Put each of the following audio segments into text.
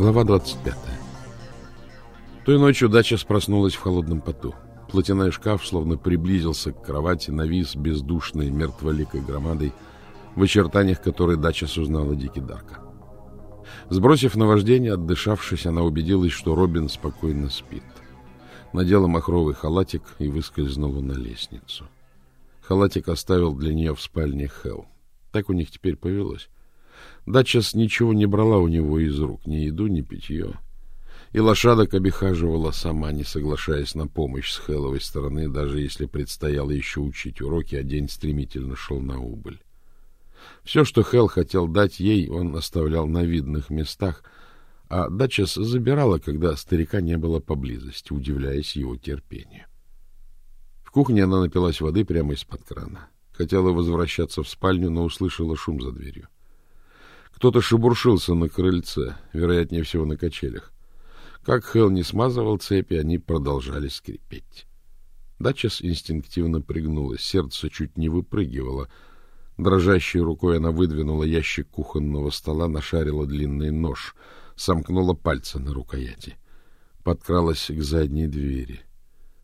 Глава 25. Той ночью дача проснулась в холодном поту. Платяной шкаф словно приблизился к кровати, навис бездушной мертволикой громадой, в очертаниях которой дача узнала Дики Дарка. Сбросив наваждение, отдышавшись, она убедилась, что Робин спокойно спит. Надела махровый халатик и выскользнула на лестницу. Халатик оставил для нее в спальне Хелл. Так у них теперь повелось. Датчас ничего не брала у него из рук, ни еду, ни питье. И лошадок обихаживала сама, не соглашаясь на помощь с Хэлловой стороны, даже если предстояло еще учить уроки, а день стремительно шел на убыль. Все, что Хелл хотел дать ей, он оставлял на видных местах, а Датчас забирала, когда старика не было поблизости, удивляясь его терпению. В кухне она напилась воды прямо из-под крана. Хотела возвращаться в спальню, но услышала шум за дверью. Кто-то шебуршился на крыльце, вероятнее всего на качелях. Как Хелл не смазывал цепи, они продолжали скрипеть. Датчас инстинктивно пригнулась, сердце чуть не выпрыгивало. Дрожащей рукой она выдвинула ящик кухонного стола, нашарила длинный нож, сомкнула пальцы на рукояти. Подкралась к задней двери.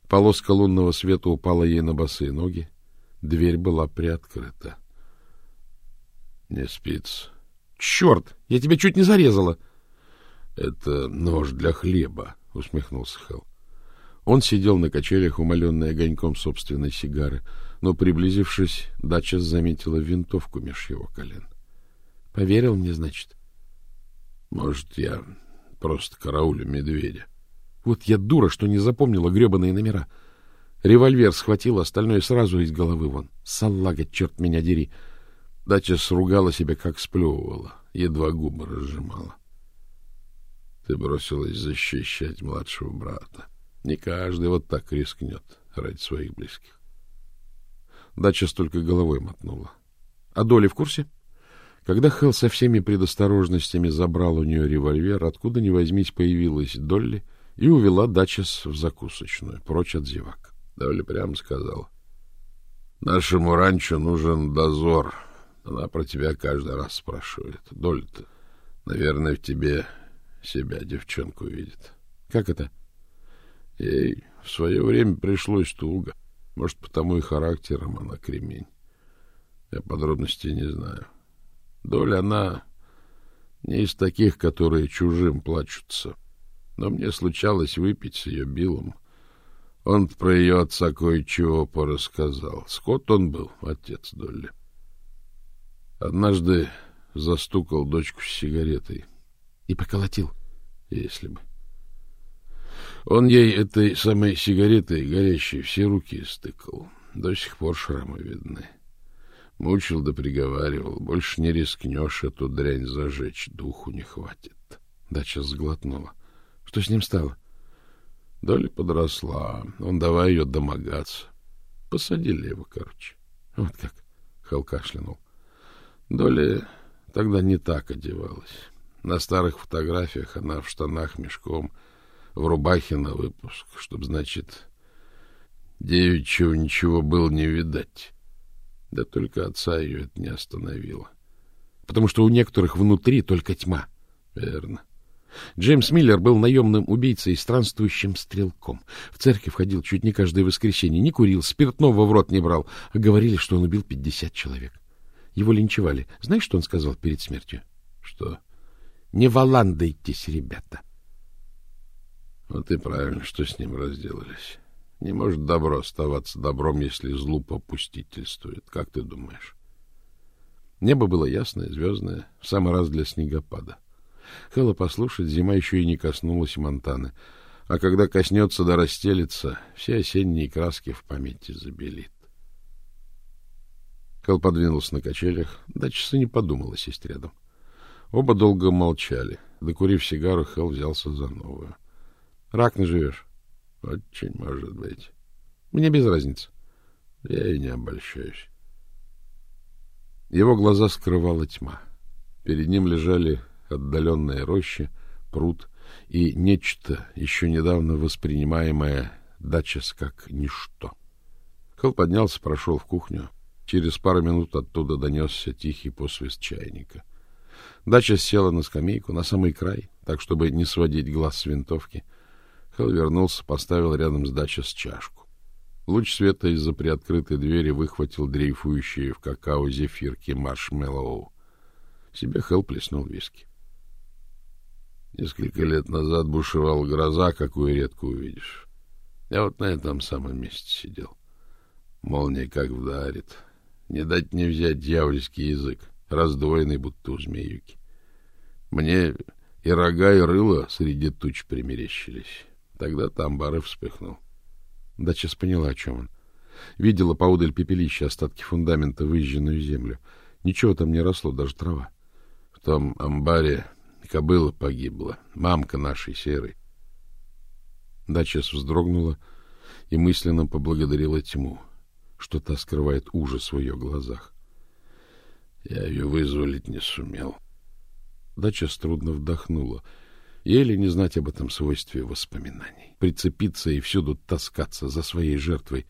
Полоска лунного света упала ей на босые ноги. Дверь была приоткрыта. — Не спится, Черт, я тебя чуть не зарезала. Это нож для хлеба, усмехнулся Хэл. Он сидел на качелях, умоленный огоньком собственной сигары, но, приблизившись, Дача заметила винтовку меж его колен. — Поверил мне, значит? — Может, я просто караулю медведя. Вот я дура, что не запомнила гребаные номера. Револьвер схватил, остальное сразу из головы вон. Салага, черт меня дери! — Дача сругала себя, как сплевывала, едва губы разжимала. Ты бросилась защищать младшего брата. Не каждый вот так рискнет ради своих близких. Дача только головой мотнула. А Доли в курсе? Когда Хелл со всеми предосторожностями забрал у нее револьвер, откуда ни возьмись появилась Долли и увела Дачес в закусочную, прочь от зевак. Долли прямо сказал. Нашему ранчо нужен дозор, она про тебя каждый раз спрашивает. Доля-то, наверное, в тебе себя девчонку видит. Как это? Ей в свое время пришлось туго. Может, потому и характером она кремень. Я подробностей не знаю. Доля, она не из таких, которые чужим плачутся. Но мне случалось выпить с ее Биллом. Он про ее отца кое-чего порассказал. Скот он был, отец Долли. Однажды застукал дочку с сигаретой. И поколотил, если бы. Он ей этой самой сигаретой горящей все руки стыкал. До сих пор шрамы видны. Мучил да приговаривал. Больше не рискнешь эту дрянь зажечь, духу не хватит. Дача сглотнула. Что с ним стало? Доля подросла. Он давай ее домогаться. Посадили его, короче. Вот как. Хал кашлянул. Доля тогда не так одевалась. На старых фотографиях она в штанах мешком, в рубахе на выпуск, чтоб, значит, девичьего ничего было не видать. Да только отца ее это не остановило. Потому что у некоторых внутри только тьма. Верно. Джеймс Миллер был наемным убийцей и странствующим стрелком. В церковь ходил чуть не каждое воскресенье, не курил, спиртного в рот не брал, а говорили, что он убил пятьдесят человек. Его линчевали. Знаешь, что он сказал перед смертью? Что? Не валандайтесь, ребята. Вот и правильно, что с ним разделались. Не может добро оставаться добром, если злу попустительствует. Как ты думаешь? Небо было ясное, звездное, в самый раз для снегопада. Хэлла послушать, зима еще и не коснулась Монтаны, а когда коснется да расстелится, все осенние краски в памяти забелит. Кэл подвинулся на качелях. Датчиса не подумала сесть рядом. Оба долго молчали. Докурив сигару, Хелл взялся за новую. — Рак наживешь? — Очень может быть. — Мне без разницы. — Я и не обольщаюсь. Его глаза скрывала тьма. Перед ним лежали отдаленные рощи, пруд и нечто, еще недавно воспринимаемое Датчис как ничто. Хелл поднялся, прошел в кухню, Через пару минут оттуда донесся тихий посвист чайника. Дача села на скамейку, на самый край, так, чтобы не сводить глаз с винтовки. Хелл вернулся, поставил рядом с дачей с чашку. Луч света из-за приоткрытой двери выхватил дрейфующие в какао зефирки маршмеллоу. Себе Хелл плеснул виски. Несколько лет назад бушевала гроза, какую редко увидишь. Я вот на этом самом месте сидел. Молния как вдарит. Не дать не взять дьявольский язык, раздвоенный, будто у змеюки. Мне и рога, и рыло среди туч примерещились. Тогда там бары вспыхнул. Дача поняла, о чем он. Видела поудаль пепелища, остатки фундамента, выжженную землю. Ничего там не росло, даже трава. В том амбаре кобыла погибла, мамка нашей серой. Дача вздрогнула и мысленно поблагодарила тьму, что та скрывает ужас в ее глазах. Я ее вызволить не сумел. Дача трудно вдохнула. Еле не знать об этом свойстве воспоминаний. Прицепиться и всюду таскаться за своей жертвой.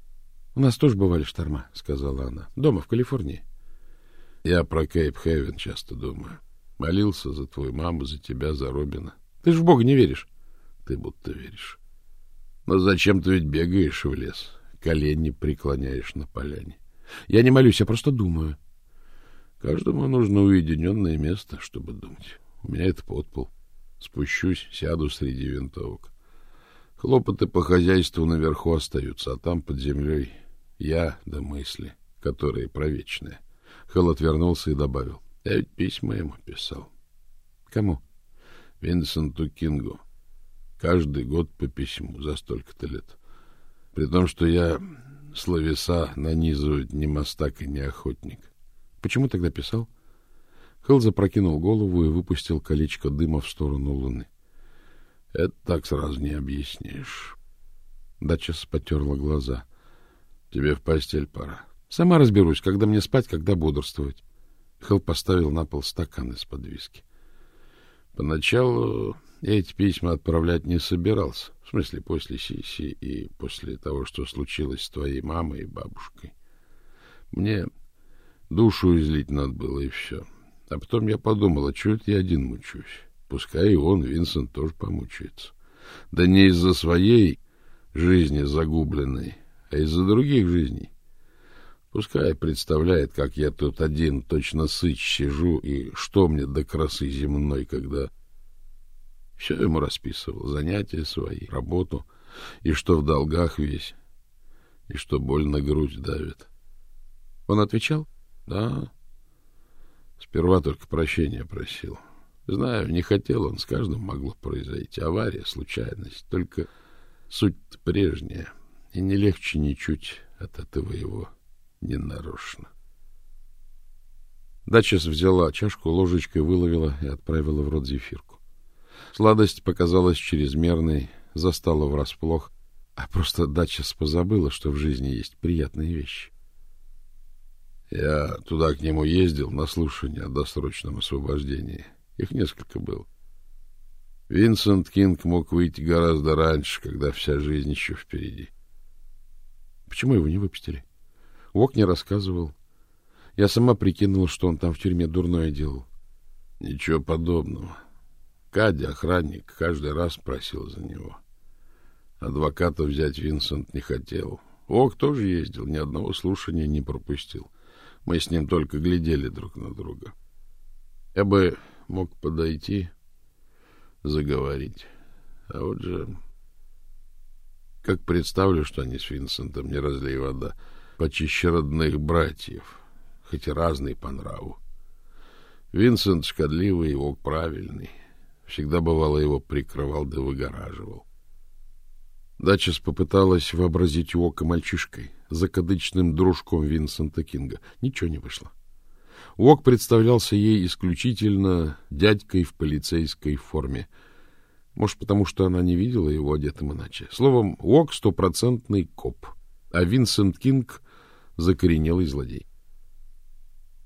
— У нас тоже бывали шторма, — сказала она. — Дома, в Калифорнии. — Я про Кейп-Хевен часто думаю. Молился за твою маму, за тебя, за Робина. Ты же в Бога не веришь. Ты будто веришь. Но зачем ты ведь бегаешь в лес? Колени преклоняешь на поляне. Я не молюсь, я просто думаю. Каждому нужно уединенное место, чтобы думать. У меня это подпол. Спущусь, сяду среди винтовок. Хлопоты по хозяйству наверху остаются, а там под землей я да мысли, которые провечные. Хэл отвернулся и добавил. Я ведь письма ему писал. Кому? Винсенту Кингу. Каждый год по письму за столько-то лет. При том, что я словеса нанизывать ни мастак и ни охотник. Почему тогда писал? Хелл запрокинул голову и выпустил колечко дыма в сторону луны. — Это так сразу не объяснишь. Датчас потерла глаза. — Тебе в постель пора. — Сама разберусь, когда мне спать, когда бодрствовать. Хелл поставил на пол стакан из-под виски. Поначалу эти письма отправлять не собирался. В смысле, после сессии и после того, что случилось с твоей мамой и бабушкой. Мне Душу излить надо было, и все. А потом я подумал, а чего это я один мучаюсь? Пускай и он, Винсент, тоже помучается. Да не из-за своей жизни загубленной, а из-за других жизней. Пускай представляет, как я тут один, точно сыч, сижу, и что мне до красы земной, когда... Все ему расписывал, занятия свои, работу, и что в долгах весь, и что больно грудь давит. Он отвечал? — да. Сперва только прощения просил. Знаю, не хотел он, с каждым могло произойти. Авария, случайность. Только суть прежняя. И не легче ничуть от этого его ненарочно. Дачес взяла чашку, ложечкой выловила и отправила в рот зефирку. Сладость показалась чрезмерной, застала врасплох, а просто Дачес позабыла, что в жизни есть приятные вещи. Я туда к нему ездил на слушание о досрочном освобождении. Их несколько было. Винсент Кинг мог выйти гораздо раньше, когда вся жизнь еще впереди. Почему его не выпустили? Ок не рассказывал. Я сама прикинула, что он там в тюрьме дурное делал. Ничего подобного. Кадя, охранник, каждый раз просил за него. Адвоката взять Винсент не хотел. Ок тоже ездил, ни одного слушания не пропустил. — мы с ним только глядели друг на друга. Я бы мог подойти, заговорить. А вот же... Как представлю, что они с Винсентом не разлей вода, почище родных братьев, хоть и разный по нраву. Винсент шкодливый, его правильный. Всегда, бывало, его прикрывал да выгораживал. Дачес попыталась вообразить Уока мальчишкой, закадычным дружком Винсента Кинга. Ничего не вышло. Уок представлялся ей исключительно дядькой в полицейской форме. Может, потому что она не видела его одетым иначе. Словом, Уок — стопроцентный коп, а Винсент Кинг — закоренелый злодей.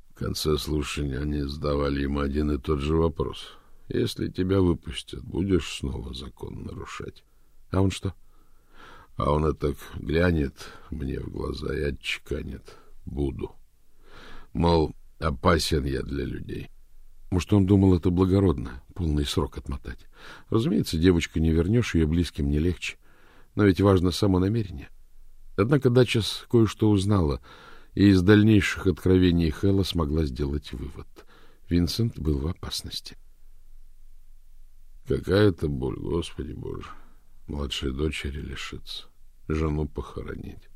В конце слушания они задавали ему один и тот же вопрос. «Если тебя выпустят, будешь снова закон нарушать?» А он что? — а он это глянет мне в глаза и отчеканит. Буду. Мол, опасен я для людей. Может, он думал это благородно, полный срок отмотать. Разумеется, девочка не вернешь, ее близким не легче. Но ведь важно само намерение. Однако Дачес кое-что узнала, и из дальнейших откровений Хэлла смогла сделать вывод. Винсент был в опасности. Какая-то боль, Господи Боже. Младшей дочери лишиться, жену похоронить.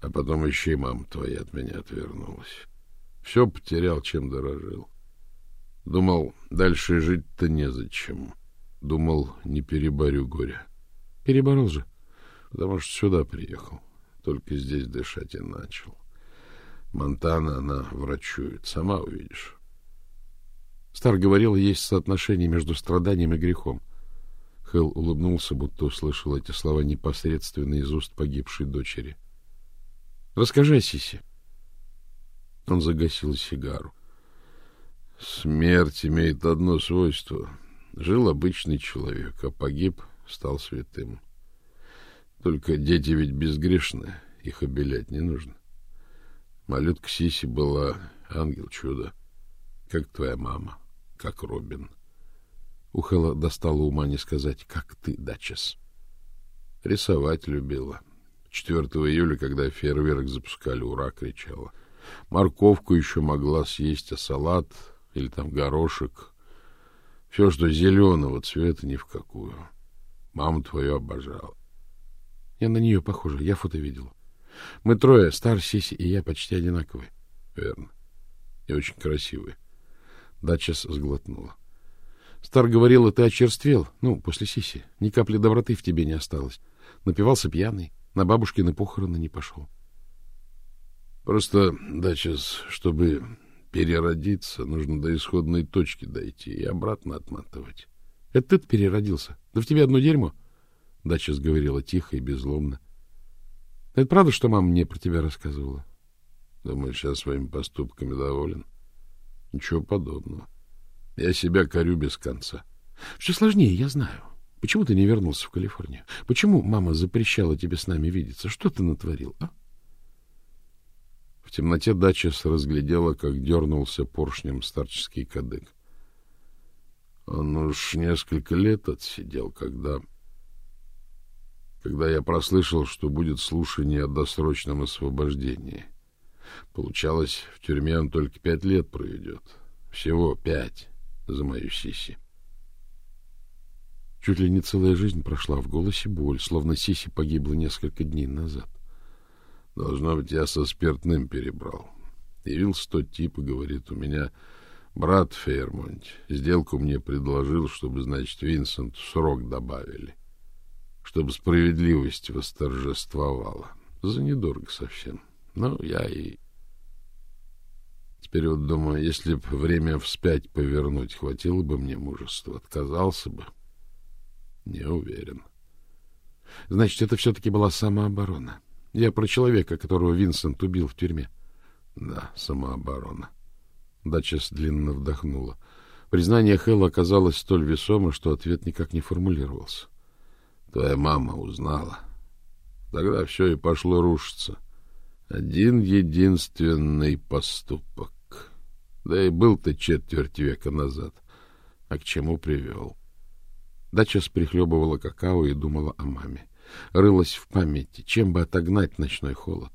А потом еще и мама твоя от меня отвернулась. Все потерял, чем дорожил. Думал, дальше жить-то незачем. Думал, не переборю горя. Переборол же. Потому что сюда приехал. Только здесь дышать и начал. Монтана, она врачует. Сама увидишь. Стар говорил, есть соотношение между страданием и грехом. Хэл улыбнулся, будто услышал эти слова непосредственно из уст погибшей дочери. — Расскажи о Сисе. Он загасил сигару. Смерть имеет одно свойство. Жил обычный человек, а погиб, стал святым. Только дети ведь безгрешны, их обелять не нужно. Малютка Сиси была ангел-чудо, как твоя мама как Робин. У Хэлла достало ума не сказать, как ты, Дачес. Рисовать любила. 4 июля, когда фейерверк запускали, ура, кричала. Морковку еще могла съесть, а салат или там горошек. Все, что зеленого цвета, ни в какую. Мама твою обожала. Я на нее похожа, я фото видела. Мы трое, Стар, Сиси и я, почти одинаковые. Верно. И очень красивые. Датчас сглотнула. Стар говорил, ты очерствел, ну, после сиси. Ни капли доброты в тебе не осталось. Напивался пьяный, на бабушкины похороны не пошел. Просто, Датчас, чтобы переродиться, нужно до исходной точки дойти и обратно отматывать. Это ты переродился? Да в тебе одно дерьмо. Датчас говорила тихо и беззлобно. Это правда, что мама мне про тебя рассказывала? Думаю, сейчас своими поступками доволен. Ничего подобного. Я себя корю без конца. Все сложнее, я знаю. Почему ты не вернулся в Калифорнию? Почему мама запрещала тебе с нами видеться? Что ты натворил, а? В темноте Дачес разглядела, как дернулся поршнем старческий кадык. Он уж несколько лет отсидел, когда... Когда я прослышал, что будет слушание о досрочном освобождении. Получалось, в тюрьме он только пять лет проведет. Всего пять за мою Сиси. Чуть ли не целая жизнь прошла в голосе боль, словно Сиси погибла несколько дней назад. Должно быть, я со спиртным перебрал. Явился тот тип и говорит, у меня брат Фейермонт. Сделку мне предложил, чтобы, значит, Винсент срок добавили. Чтобы справедливость восторжествовала. За недорого совсем. Ну, я и Вот думаю, если бы время вспять повернуть, хватило бы мне мужества, отказался бы. Не уверен. Значит, это все-таки была самооборона. Я про человека, которого Винсент убил в тюрьме. Да, самооборона. Дачес длинно вдохнула. Признание Хэлла оказалось столь весомо, что ответ никак не формулировался. Твоя мама узнала. Тогда все и пошло рушиться. — один единственный поступок. Да и был-то четверть века назад. А к чему привел? Дача прихлебывала какао и думала о маме. Рылась в памяти, чем бы отогнать ночной холод.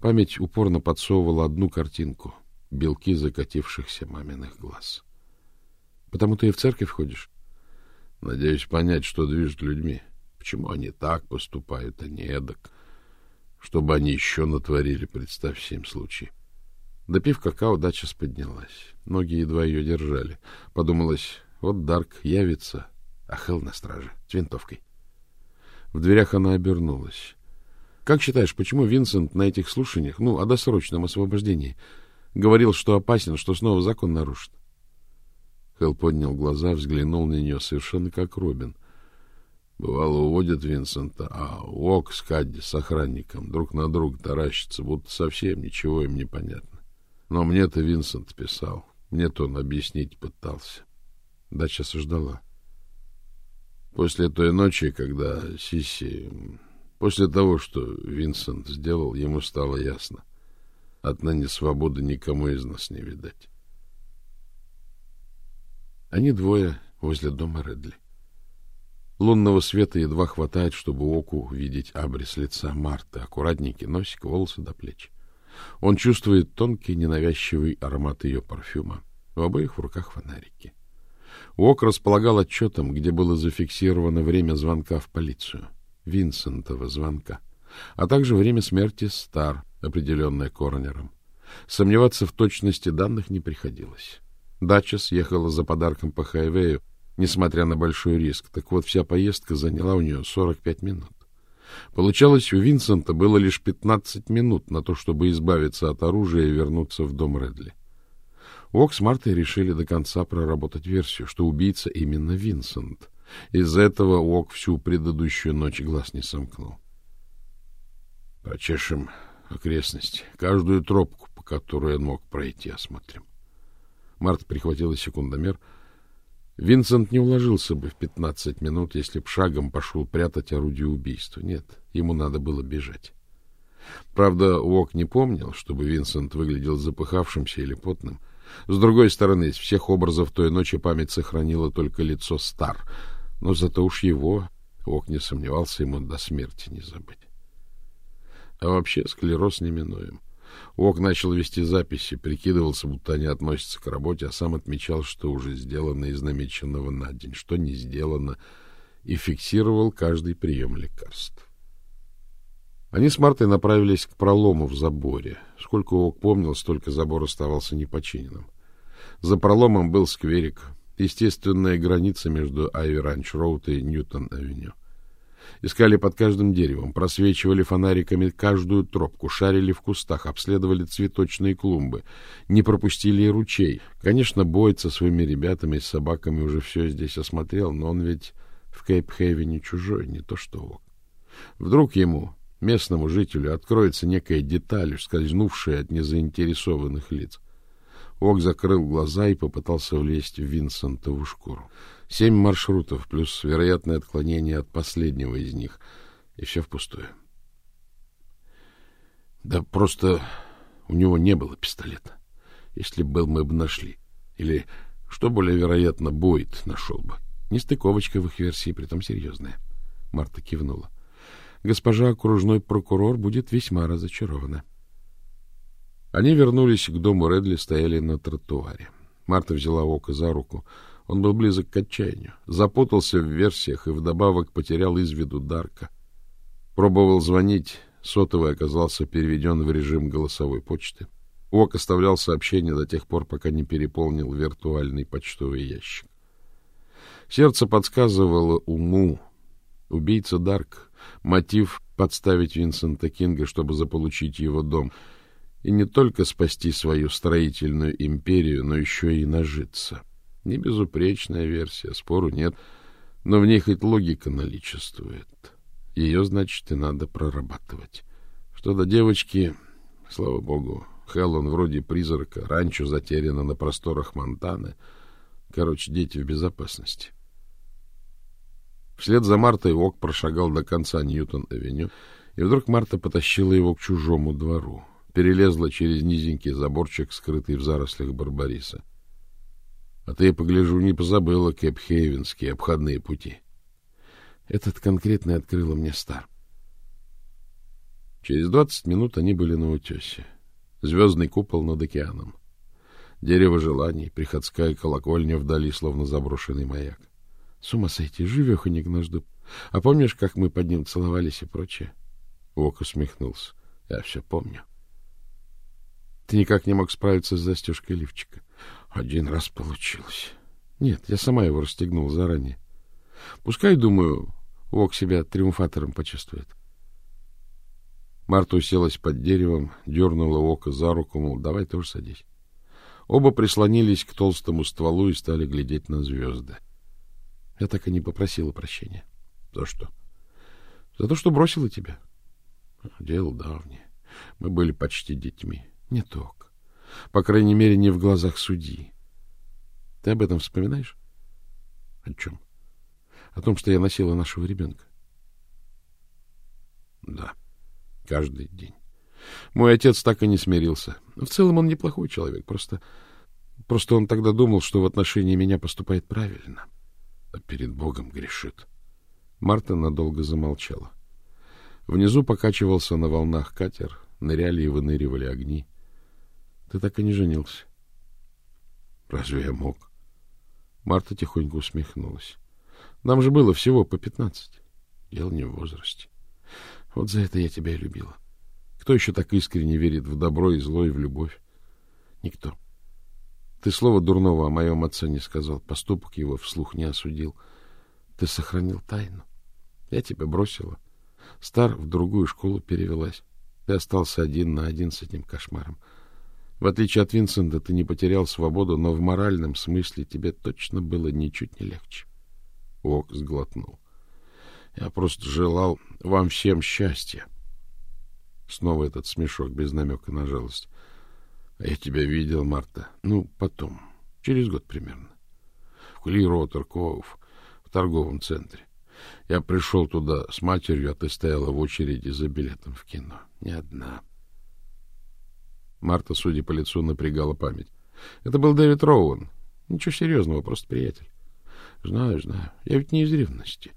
Память упорно подсовывала одну картинку — белки закатившихся маминых глаз. — Потому ты и в церковь ходишь? — Надеюсь понять, что движет людьми. Почему они так поступают, а не эдак. — чтобы они еще натворили, представь семь случаев. Допив какао, дача поднялась. Ноги едва ее держали. Подумалось, вот Дарк явится, а Хелл на страже, с винтовкой. В дверях она обернулась. — Как считаешь, почему Винсент на этих слушаниях, ну, о досрочном освобождении, говорил, что опасен, что снова закон нарушит? Хелл поднял глаза, взглянул на нее совершенно как Робин. Бывало, уводят Винсента, а Уок с Кадди с охранником друг на друга таращатся, будто совсем ничего им не понятно. Но мне-то Винсент писал, мне-то он объяснить пытался. Дача ждала. После той ночи, когда Сиси... После того, что Винсент сделал, ему стало ясно. Отныне свободы никому из нас не видать. Они двое возле дома Редли. Лунного света едва хватает, чтобы оку увидеть абрис лица Марты, аккуратненький носик, волосы до плеч. Он чувствует тонкий, ненавязчивый аромат ее парфюма. В обоих в руках фонарики. Уок располагал отчетом, где было зафиксировано время звонка в полицию, Винсентова звонка, а также время смерти Стар, определенное коронером. Сомневаться в точности данных не приходилось. Дача съехала за подарком по хайвею, несмотря на большой риск. Так вот, вся поездка заняла у нее 45 минут. Получалось, у Винсента было лишь 15 минут на то, чтобы избавиться от оружия и вернуться в дом Редли. Ок с Мартой решили до конца проработать версию, что убийца именно Винсент. Из-за этого Ок всю предыдущую ночь глаз не сомкнул. Почешем окрестности, каждую тропку, по которой он мог пройти, осмотрим. Марта прихватила секундомер — Винсент не уложился бы в пятнадцать минут, если б шагом пошел прятать орудие убийства. Нет, ему надо было бежать. Правда, Уок не помнил, чтобы Винсент выглядел запыхавшимся или потным. С другой стороны, из всех образов той ночи память сохранила только лицо Стар, но зато уж его, Уок не сомневался, ему до смерти не забыть. А вообще склероз неминуем. — Ок начал вести записи, прикидывался, будто они относятся к работе, а сам отмечал, что уже сделано из намеченного на день, что не сделано, и фиксировал каждый прием лекарств. Они с Мартой направились к пролому в заборе. Сколько Ок помнил, столько забор оставался непочиненным. За проломом был скверик, естественная граница между Айви-Ранч-Роуд и Ньютон-Авеню. Искали под каждым деревом, просвечивали фонариками каждую тропку, шарили в кустах, обследовали цветочные клумбы, не пропустили и ручей. Конечно, Бойд со своими ребятами и собаками уже все здесь осмотрел, но он ведь в Кейп-Хейвене чужой, не то что Ок. Вдруг ему, местному жителю, откроется некая деталь, скользнувшая от незаинтересованных лиц. Ок закрыл глаза и попытался влезть в Винсентову шкуру. Семь маршрутов плюс вероятное отклонение от последнего из них. И все впустую. Да просто у него не было пистолета. Если был, мы бы нашли. Или, что более вероятно, Бойд нашел бы. Нестыковочка в их версии, притом серьезная. Марта кивнула. Госпожа окружной прокурор будет весьма разочарована. Они вернулись к дому Редли, стояли на тротуаре. Марта взяла Ока за руку — он был близок к отчаянию, запутался в версиях и вдобавок потерял из виду Дарка. Пробовал звонить, сотовый оказался переведен в режим голосовой почты. Ок оставлял сообщения до тех пор, пока не переполнил виртуальный почтовый ящик. Сердце подсказывало уму. Убийца Дарк. Мотив подставить Винсента Кинга, чтобы заполучить его дом. И не только спасти свою строительную империю, но еще и нажиться. — не безупречная версия, спору нет, но в ней хоть логика наличествует. Ее, значит, и надо прорабатывать. Что до девочки, слава богу, Хеллон вроде призрака, ранчо затеряно на просторах Монтаны. Короче, дети в безопасности. Вслед за Мартой Ок прошагал до конца Ньютон-авеню, и вдруг Марта потащила его к чужому двору, перелезла через низенький заборчик, скрытый в зарослях барбариса. А ты, погляжу, не позабыла Кэпхейвенские обходные пути. Этот конкретный открыла мне Стар. Через двадцать минут они были на утесе. Звездный купол над океаном. Дерево желаний, приходская колокольня вдали, словно заброшенный маяк. С ума сойти, живеханик наш дуб. А помнишь, как мы под ним целовались и прочее? Ок усмехнулся. Я все помню. Ты никак не мог справиться с застежкой лифчика. Один раз получилось. Нет, я сама его расстегнул заранее. Пускай, думаю, Вок себя триумфатором почувствует. Марта уселась под деревом, дернула Ока за руку, мол, давай тоже садись. Оба прислонились к толстому стволу и стали глядеть на звезды. Я так и не попросила прощения. За что? За то, что бросила тебя. Дело давнее. Мы были почти детьми. Не только. По крайней мере, не в глазах судьи. Ты об этом вспоминаешь? О чем? О том, что я носила нашего ребенка. Да, каждый день. Мой отец так и не смирился. В целом он неплохой человек, просто Просто он тогда думал, что в отношении меня поступает правильно, а перед Богом грешит. Марта надолго замолчала. Внизу покачивался на волнах катер, ныряли и выныривали огни. Ты так и не женился. Разве я мог? Марта тихонько усмехнулась. Нам же было всего по пятнадцать. Дело не в возрасте. Вот за это я тебя и любила. Кто еще так искренне верит в добро и зло и в любовь? Никто. Ты слова дурного о моем отце не сказал, поступок его вслух не осудил. Ты сохранил тайну. Я тебя бросила. Стар в другую школу перевелась. Ты остался один на один с этим кошмаром. В отличие от Винсента, ты не потерял свободу, но в моральном смысле тебе точно было ничуть не легче. Ок сглотнул. Я просто желал вам всем счастья. Снова этот смешок без намека на жалость. А я тебя видел, Марта. Ну, потом. Через год примерно. В Клиротер Коув, в торговом центре. Я пришел туда с матерью, а ты стояла в очереди за билетом в кино. Не одна. Марта, судя по лицу, напрягала память. Это был Дэвид Роуэн. Ничего серьезного, просто приятель. Знаю, знаю. Я ведь не из ревности.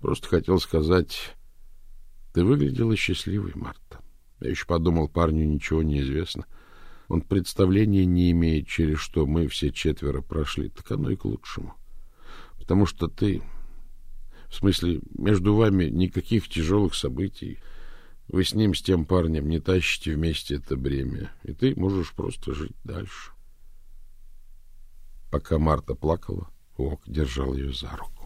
Просто хотел сказать, ты выглядела счастливой, Марта. Я еще подумал, парню ничего не известно. Он представления не имеет, через что мы все четверо прошли. Так оно и к лучшему. Потому что ты... В смысле, между вами никаких тяжелых событий. Вы с ним, с тем парнем, не тащите вместе это бремя. И ты можешь просто жить дальше. Пока Марта плакала, Ок держал ее за руку.